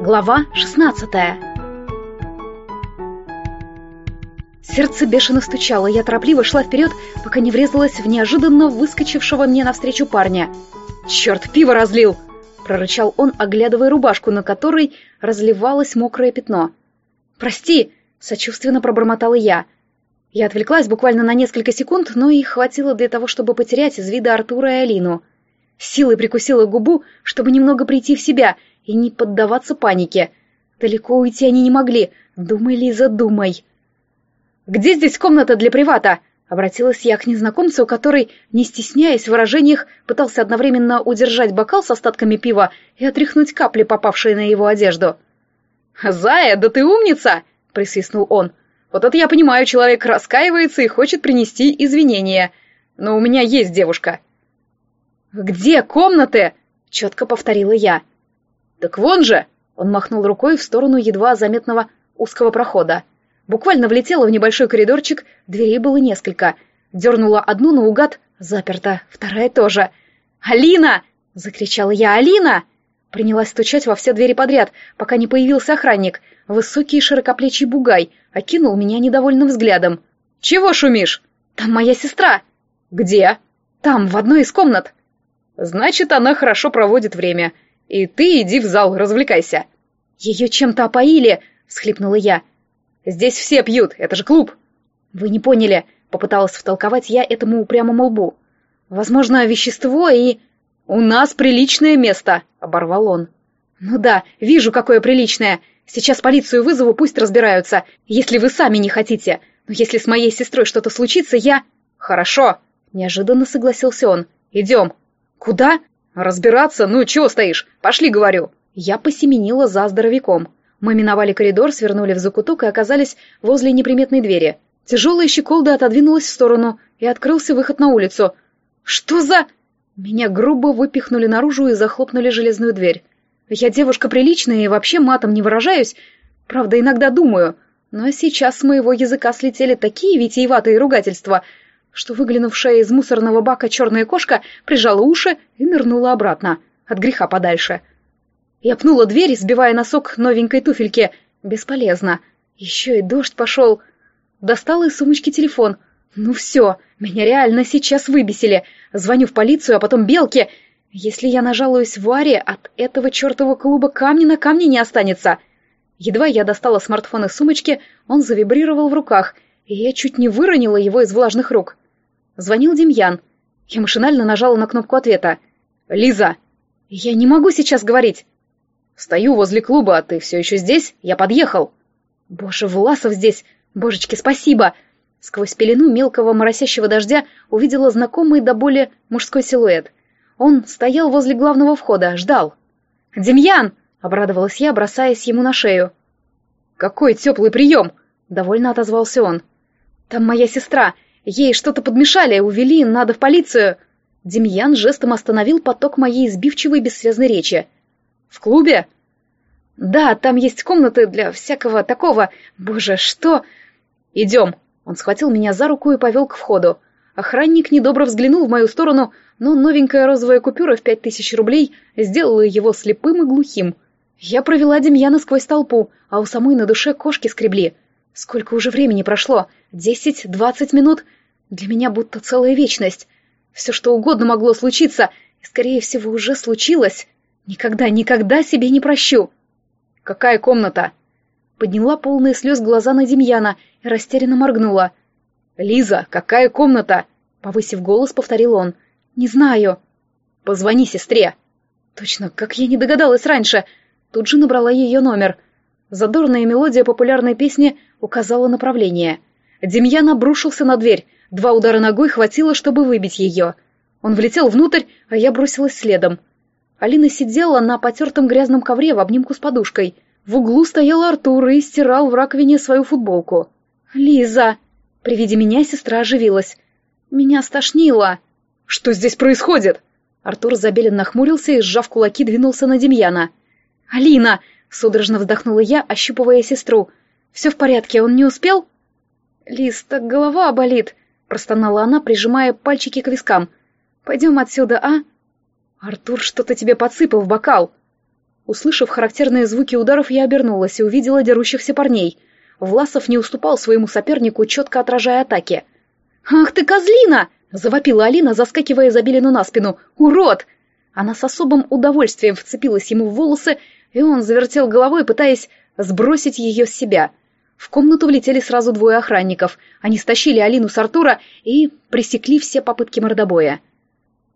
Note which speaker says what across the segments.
Speaker 1: Глава 16 Сердце бешено стучало, я торопливо шла вперед, пока не врезалась в неожиданно выскочившего мне навстречу парня. «Черт, пиво разлил!» — прорычал он, оглядывая рубашку, на которой разливалось мокрое пятно. «Прости!» — сочувственно пробормотала я. Я отвлеклась буквально на несколько секунд, но их хватило для того, чтобы потерять из вида Артура и Алину. Силой прикусила губу, чтобы немного прийти в себя — и не поддаваться панике. Далеко уйти они не могли. Думай, Лиза, думай. «Где здесь комната для привата?» Обратилась я к незнакомцу, который, не стесняясь в выражениях, пытался одновременно удержать бокал с остатками пива и отряхнуть капли, попавшие на его одежду. «Зая, да ты умница!» — присвистнул он. «Вот это я понимаю, человек раскаивается и хочет принести извинения. Но у меня есть девушка». «Где комнаты?» — четко повторила я. «Так вон же!» — он махнул рукой в сторону едва заметного узкого прохода. Буквально влетела в небольшой коридорчик, дверей было несколько. Дернула одну наугад, заперта, вторая тоже. «Алина!» — закричала я. «Алина!» Принялась стучать во все двери подряд, пока не появился охранник. Высокий широкоплечий бугай окинул меня недовольным взглядом. «Чего шумишь?» «Там моя сестра!» «Где?» «Там, в одной из комнат!» «Значит, она хорошо проводит время. И ты иди в зал, развлекайся. Ее чем-то опоили, всхлипнула я. Здесь все пьют, это же клуб. Вы не поняли, попыталась втолковать я этому упрямому лбу. Возможно, вещество и... У нас приличное место, оборвал он. Ну да, вижу, какое приличное. Сейчас полицию вызову, пусть разбираются, если вы сами не хотите. Но если с моей сестрой что-то случится, я... Хорошо, неожиданно согласился он. Идем. Куда? «Разбираться? Ну, чего стоишь? Пошли, говорю!» Я посеменила за здоровяком. Мы миновали коридор, свернули в закуток и оказались возле неприметной двери. Тяжелая щеколда отодвинулась в сторону, и открылся выход на улицу. «Что за...» Меня грубо выпихнули наружу и захлопнули железную дверь. Я девушка приличная и вообще матом не выражаюсь. Правда, иногда думаю. Но сейчас с моего языка слетели такие витиеватые ругательства, что выглянувшая из мусорного бака черная кошка прижала уши и нырнула обратно, от греха подальше. Я пнула дверь, сбивая носок новенькой туфельки. Бесполезно. Еще и дождь пошел. Достала из сумочки телефон. Ну все, меня реально сейчас выбесили. Звоню в полицию, а потом Белке. Если я нажалуюсь Варе, от этого чертового клуба камня на камне не останется. Едва я достала смартфон из сумочки, он завибрировал в руках, и я чуть не выронила его из влажных рук. Звонил Демьян. Я машинально нажала на кнопку ответа. «Лиза!» «Я не могу сейчас говорить!» «Стою возле клуба, а ты все еще здесь? Я подъехал!» «Боже, Власов здесь! Божечки, спасибо!» Сквозь пелену мелкого моросящего дождя увидела знакомый до боли мужской силуэт. Он стоял возле главного входа, ждал. «Демьян!» — обрадовалась я, бросаясь ему на шею. «Какой теплый прием!» — довольно отозвался он. «Там моя сестра. Ей что-то подмешали, увели, надо в полицию. Демьян жестом остановил поток моей избивчивой бессвязной речи. В клубе? Да, там есть комнаты для всякого такого. Боже, что? Идем. Он схватил меня за руку и повел к входу. Охранник недобро взглянул в мою сторону, но новенькая розовая купюра в пять тысяч рублей сделала его слепым и глухим. Я провела Демьяна сквозь толпу, а у самой на душе кошки скребли. Сколько уже времени прошло? Десять, двадцать минут? Для меня будто целая вечность. Все, что угодно могло случиться, и, скорее всего, уже случилось. Никогда, никогда себе не прощу. «Какая комната?» Подняла полные слез глаза на Демьяна и растерянно моргнула. «Лиза, какая комната?» Повысив голос, повторил он. «Не знаю». «Позвони сестре». Точно, как я не догадалась раньше. Тут же набрала ее номер. Задорная мелодия популярной песни указала направление. Демьян обрушился на дверь, Два удара ногой хватило, чтобы выбить ее. Он влетел внутрь, а я бросилась следом. Алина сидела на потертом грязном ковре в обнимку с подушкой. В углу стоял Артур и стирал в раковине свою футболку. «Лиза!» При виде меня сестра оживилась. «Меня стошнило!» «Что здесь происходит?» Артур забелен нахмурился и, сжав кулаки, двинулся на Демьяна. «Алина!» — судорожно вздохнула я, ощупывая сестру. «Все в порядке, он не успел?» «Лиз, так голова болит!» — простонала она, прижимая пальчики к вискам. «Пойдем отсюда, а?» «Артур что-то тебе подсыпал в бокал!» Услышав характерные звуки ударов, я обернулась и увидела дерущихся парней. Власов не уступал своему сопернику, четко отражая атаки. «Ах ты, козлина!» — завопила Алина, заскакивая Забелину на спину. «Урод!» Она с особым удовольствием вцепилась ему в волосы, и он завертел головой, пытаясь сбросить ее с себя. В комнату влетели сразу двое охранников. Они стащили Алину с Артура и пресекли все попытки мордобоя.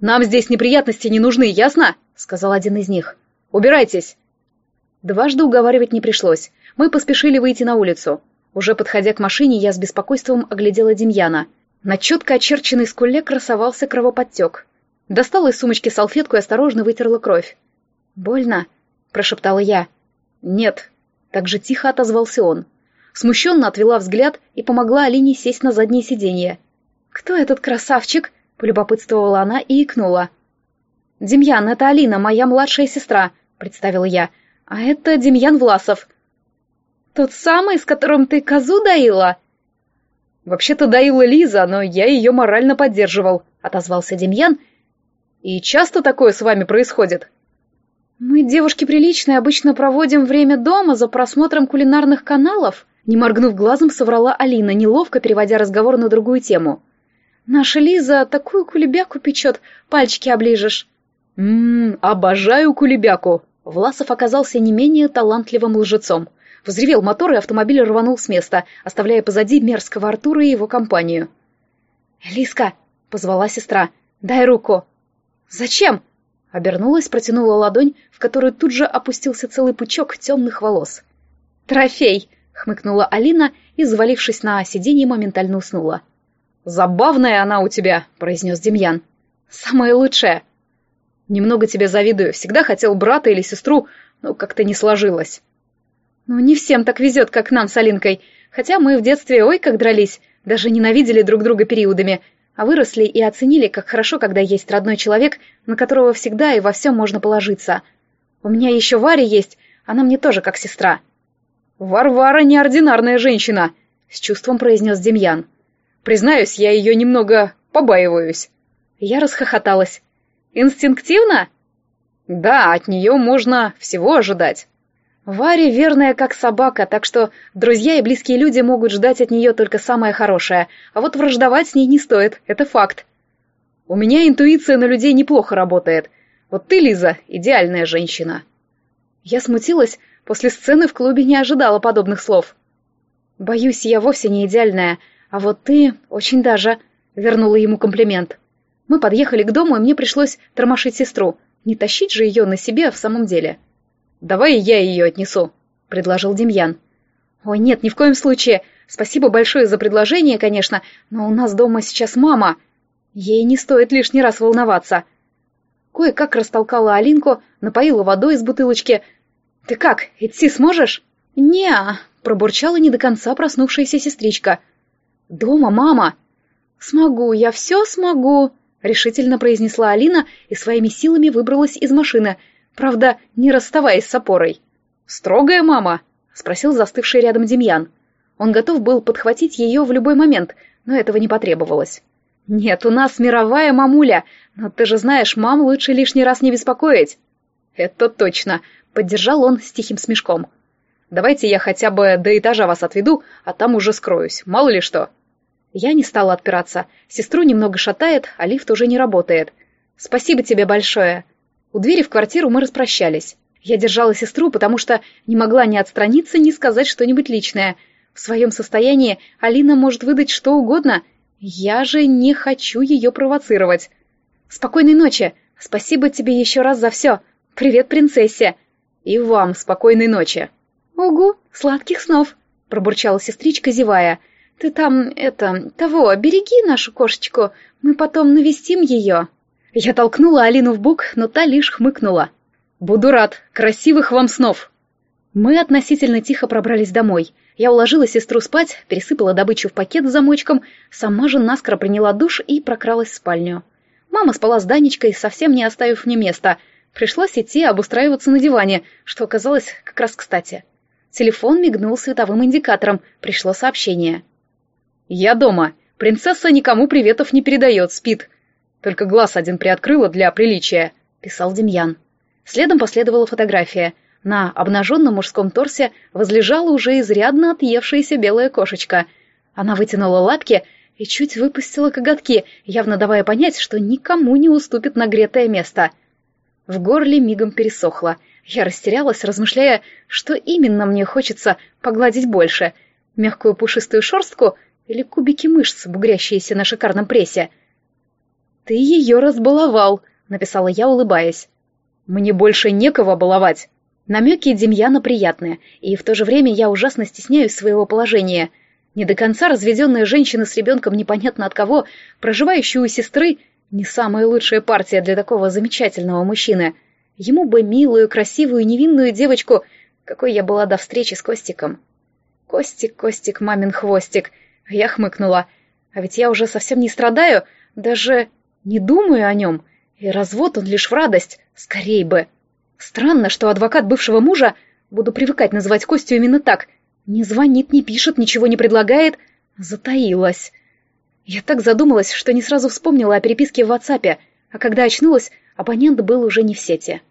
Speaker 1: «Нам здесь неприятности не нужны, ясно?» — сказал один из них. «Убирайтесь!» Дважды уговаривать не пришлось. Мы поспешили выйти на улицу. Уже подходя к машине, я с беспокойством оглядела Демьяна. На четко очерченной скуле красовался кровоподтек. Достала из сумочки салфетку и осторожно вытерла кровь. «Больно?» — прошептала я. «Нет», — так же тихо отозвался он. Смущенно отвела взгляд и помогла Алине сесть на заднее сиденье. «Кто этот красавчик?» — полюбопытствовала она и икнула. «Демьян, это Алина, моя младшая сестра», — представила я. «А это Демьян Власов». «Тот самый, с которым ты козу доила?» «Вообще-то доила Лиза, но я ее морально поддерживал», — отозвался Демьян. «И часто такое с вами происходит?» «Мы, девушки приличные, обычно проводим время дома за просмотром кулинарных каналов», не моргнув глазом, соврала Алина, неловко переводя разговор на другую тему. Наша Лиза такую кулебяку печет, пальчики оближешь. Ммм, обожаю кулебяку. Власов оказался не менее талантливым лжецом. Взревел мотор, и автомобиль рванул с места, оставляя позади мерзкого Артура и его компанию. «Лиска!» — позвала сестра. «Дай руку!» «Зачем?» Обернулась, протянула ладонь, в которую тут же опустился целый пучок темных волос. «Трофей!» — хмыкнула Алина и, завалившись на сиденье, моментально уснула. «Забавная она у тебя», — произнес Демьян. «Самая лучшая». «Немного тебе завидую. Всегда хотел брата или сестру, но как-то не сложилось». «Ну, не всем так везет, как нам с Алинкой. Хотя мы в детстве ой как дрались, даже ненавидели друг друга периодами, а выросли и оценили, как хорошо, когда есть родной человек, на которого всегда и во всем можно положиться. У меня еще Варя есть, она мне тоже как сестра». «Варвара неординарная женщина», — с чувством произнес Демьян. Признаюсь, я ее немного побаиваюсь. Я расхохоталась. Инстинктивно? Да, от нее можно всего ожидать. Варя верная как собака, так что друзья и близкие люди могут ждать от нее только самое хорошее, а вот враждовать с ней не стоит, это факт. У меня интуиция на людей неплохо работает. Вот ты, Лиза, идеальная женщина. Я смутилась, после сцены в клубе не ожидала подобных слов. Боюсь, я вовсе не идеальная, «А вот ты очень даже...» — вернула ему комплимент. Мы подъехали к дому, и мне пришлось тормошить сестру. Не тащить же ее на себе в самом деле. «Давай я ее отнесу», — предложил Демьян. «Ой, нет, ни в коем случае. Спасибо большое за предложение, конечно, но у нас дома сейчас мама. Ей не стоит лишний раз волноваться». Кое-как растолкала Алинку, напоила водой из бутылочки. «Ты как, идти сможешь?» «Не-а», пробурчала не до конца проснувшаяся сестричка — «Дома, мама!» «Смогу, я все смогу!» — решительно произнесла Алина и своими силами выбралась из машины, правда, не расставаясь с опорой. «Строгая мама?» — спросил застывший рядом Демьян. Он готов был подхватить ее в любой момент, но этого не потребовалось. «Нет, у нас мировая мамуля, но ты же знаешь, мам лучше лишний раз не беспокоить». «Это точно», — поддержал он с тихим смешком. Давайте я хотя бы до этажа вас отведу, а там уже скроюсь, мало ли что». Я не стала отпираться. Сестру немного шатает, а лифт уже не работает. «Спасибо тебе большое». У двери в квартиру мы распрощались. Я держала сестру, потому что не могла ни отстраниться, ни сказать что-нибудь личное. В своем состоянии Алина может выдать что угодно. Я же не хочу ее провоцировать. «Спокойной ночи. Спасибо тебе еще раз за все. Привет, принцессе». «И вам спокойной ночи». «Угу, сладких снов!» — пробурчала сестричка, зевая. «Ты там, это, того, береги нашу кошечку, мы потом навестим ее!» Я толкнула Алину в бок, но та лишь хмыкнула. «Буду рад! Красивых вам снов!» Мы относительно тихо пробрались домой. Я уложила сестру спать, пересыпала добычу в пакет с замочком, сама же наскоро приняла душ и прокралась в спальню. Мама спала с Данечкой, совсем не оставив мне места. Пришлось идти обустраиваться на диване, что оказалось как раз кстати. Телефон мигнул световым индикатором. Пришло сообщение. «Я дома. Принцесса никому приветов не передает, спит. Только глаз один приоткрыла для приличия. писал Демьян. Следом последовала фотография. На обнаженном мужском торсе возлежала уже изрядно отъевшаяся белая кошечка. Она вытянула лапки и чуть выпустила коготки, явно давая понять, что никому не уступит нагретое место. В горле мигом пересохло. Я растерялась, размышляя, что именно мне хочется погладить больше — мягкую пушистую шерстку или кубики мышц, бугрящиеся на шикарном прессе. «Ты ее разбаловал», — написала я, улыбаясь. «Мне больше некого баловать». Намеки Демьяна приятные, и в то же время я ужасно стесняюсь своего положения — не до конца разведенная женщина с ребенком непонятно от кого, проживающая у сестры, не самая лучшая партия для такого замечательного мужчины. Ему бы милую, красивую, невинную девочку, какой я была до встречи с Костиком. Костик, Костик, мамин хвостик. Я хмыкнула. А ведь я уже совсем не страдаю, даже не думаю о нем. И развод он лишь в радость, скорей бы. Странно, что адвокат бывшего мужа, буду привыкать называть Костю именно так, не звонит, не пишет, ничего не предлагает. Затаилась. Я так задумалась, что не сразу вспомнила о переписке в WhatsApp, а когда очнулась, абонент был уже не в сети.